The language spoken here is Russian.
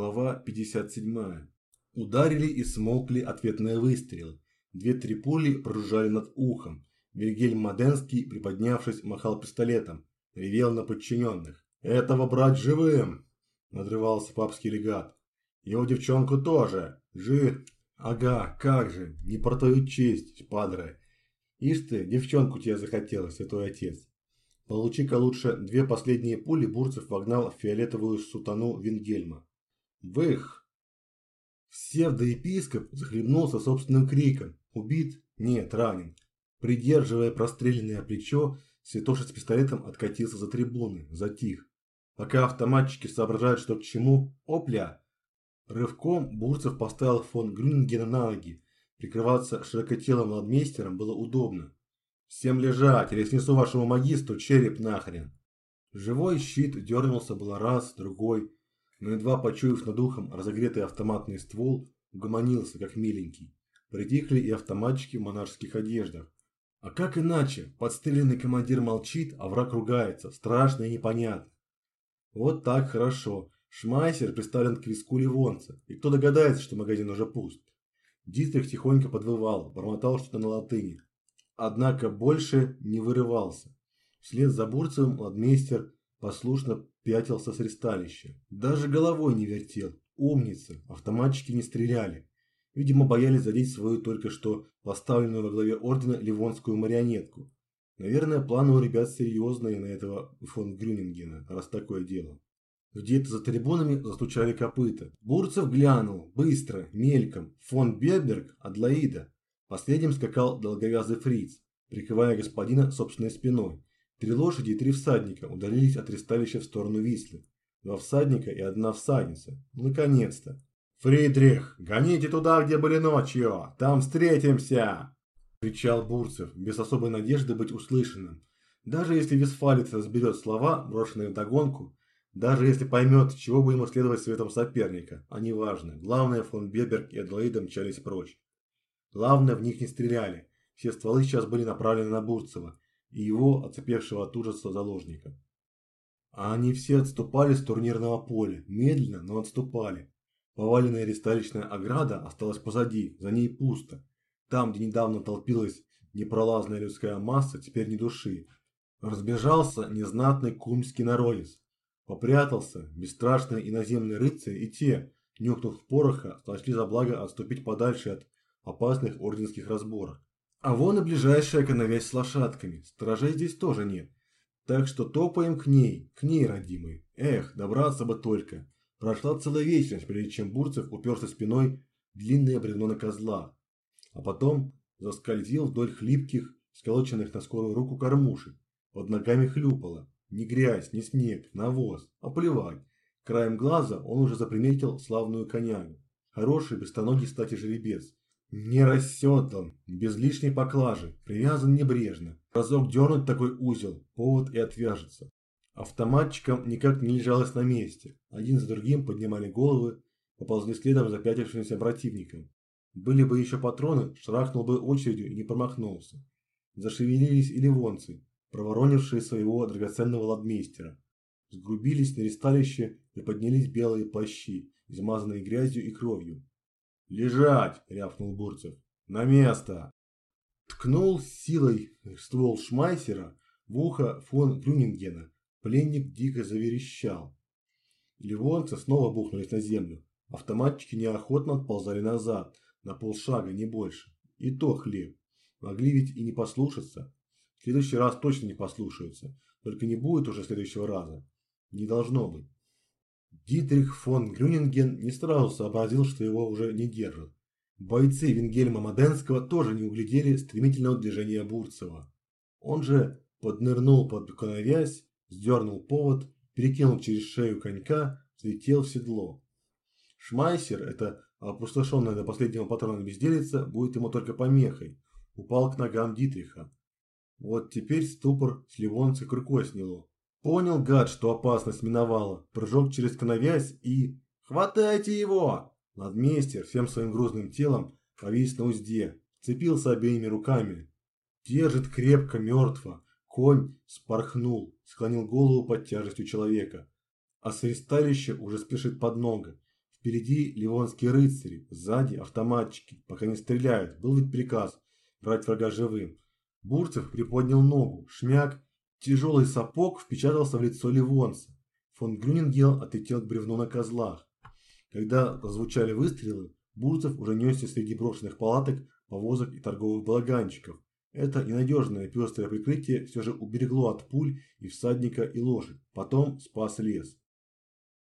Глава 57. Ударили и смолкли ответные выстрелы. Две-три пули прожужжали над ухом. Вильгельм Маденский, приподнявшись, махал пистолетом. Ревел на подчиненных. «Этого брать живым!» Надрывался папский легат. «Его девчонку тоже! Жи...» «Ага, как же! Не про твою честь, падре! Ишь ты, девчонку тебе захотелось, святой отец!» Получи-ка лучше две последние пули Бурцев вогнал в фиолетовую сутану Вингельма. Вых! Псевдоепископ захлебнулся собственным криком. Убит? Нет, ранен. Придерживая простреленное плечо, святоша с пистолетом откатился за трибуны, затих. Пока автоматчики соображают, что к чему, опля! Рывком Бурцев поставил фон Грюнингена на ноги. Прикрываться широкотелым ладмейстером было удобно. Всем лежать, или снесу вашему магистру череп нахрен. Живой щит дернулся было раз, другой, но едва почуяв над ухом разогретый автоматный ствол, угомонился, как миленький. Притихли и автоматчики в монашеских одеждах. А как иначе? Подстреленный командир молчит, а враг ругается. Страшно и непонятно. Вот так хорошо. Шмайсер приставлен к виску ливонца. И кто догадается, что магазин уже пуст? Дитрих тихонько подвывал, бормотал что-то на латыни однако больше не вырывался. Вслед за Бурцевым ладмейстер послушно пятился с ресталища. Даже головой не вертел. Умница, автоматчики не стреляли. Видимо, боялись задеть свою только что поставленную во главе ордена ливонскую марионетку. Наверное, планы у ребят серьезные на этого фон Грюнингена, раз такое дело. Где-то за трибунами застучали копыта. Бурцев глянул, быстро, мельком. Фон Беберг, Адлоида. Последним скакал долговязый фриц, прикрывая господина собственной спиной. Три лошади и три всадника удалились от ресталища в сторону Вислы. Два всадника и одна всадница. Наконец-то. «Фридрих, гоните туда, где были ночью! Там встретимся!» кричал Бурцев, без особой надежды быть услышанным. Даже если Висфалец разберет слова, брошенные в догонку, даже если поймет, чего бы ему следовать светом соперника, а неважно. Главное, фон Беберг и Адлоида мчались прочь. Главное, в них не стреляли. Все стволы сейчас были направлены на Бурцева и его, оцепевшего от ужаса заложника. А они все отступали с турнирного поля, медленно, но отступали. Поваленная ресталищная ограда осталась позади, за ней пусто. Там, где недавно толпилась непролазная людская масса, теперь ни души. Разбежался незнатный кумский народец. Попрятался бесстрашные иноземные рыцари и те, нюхнув пороха, сочли за благо отступить подальше от опасных орденских разборах. А вон и ближайшая коновязь с лошадками, сторожей здесь тоже нет. Так что топаем к ней, к ней, родимой. Эх, добраться бы только. Прошла целая вечность, прежде чем Бурцев уперся спиной в длинное бревно на козла. А потом заскользил вдоль хлипких, сколоченных на скорую руку кормушек. Под ногами хлюпало. Ни грязь, ни снег, навоз. А плевать. Краем глаза он уже заприметил славную конягу. Хороший, быстроногий, кстати, жеребец. Не рассет без лишней поклажи, привязан небрежно. Разок дернуть такой узел, повод и отвяжется. Автоматчикам никак не лежалось на месте. Один за другим поднимали головы, поползли следом за пятившимся противником. Были бы еще патроны, шрахнул бы очередью и не промахнулся. Зашевелились и ливонцы, проворонившие своего драгоценного ладмейстера. Сгрубились на ресталище и поднялись белые плащи, измазанные грязью и кровью. «Лежать!» – рявкнул Бурцев. «На место!» Ткнул силой ствол Шмайсера в ухо фон Грюнингена. Пленник дико заверещал. Ливонцы снова бухнулись на землю. Автоматчики неохотно отползали назад, на полшага, не больше. И то хлеб. Могли ведь и не послушаться. В следующий раз точно не послушаются. Только не будет уже следующего раза. Не должно быть. Дитрих фон Грюнинген не сразу сообразил, что его уже не держат. Бойцы Венгельма Маденского тоже не углядели стремительного движения Бурцева. Он же поднырнул под коновязь, сдернул повод, перекинул через шею конька, взлетел в седло. Шмайсер, это опустошенная до последнего патрона безделица, будет ему только помехой. Упал к ногам Дитриха. Вот теперь ступор с ливонца рукой сняло. Понял гад, что опасность миновала, прыжок через коновязь и... «Хватайте его!» Ладмейстер всем своим грузным телом повис на узде, цепился обеими руками. Держит крепко, мертво. Конь спорхнул, склонил голову под тяжестью человека. А свисталище уже спешит под ногу. Впереди ливонские рыцари, сзади автоматчики. Пока не стреляют, был ведь приказ брать врага живым. Бурцев приподнял ногу, шмяк, тяжелый сапог впечатался в лицо ливонца. Фон Грюнингел отлетел к бревну на козлах. Когда прозвучали выстрелы, Бурцев уже несся среди брошенных палаток, повозок и торговых балаганчиков. Это ненадежное пестрое прикрытие все же уберегло от пуль и всадника, и лошадь. Потом спас лес.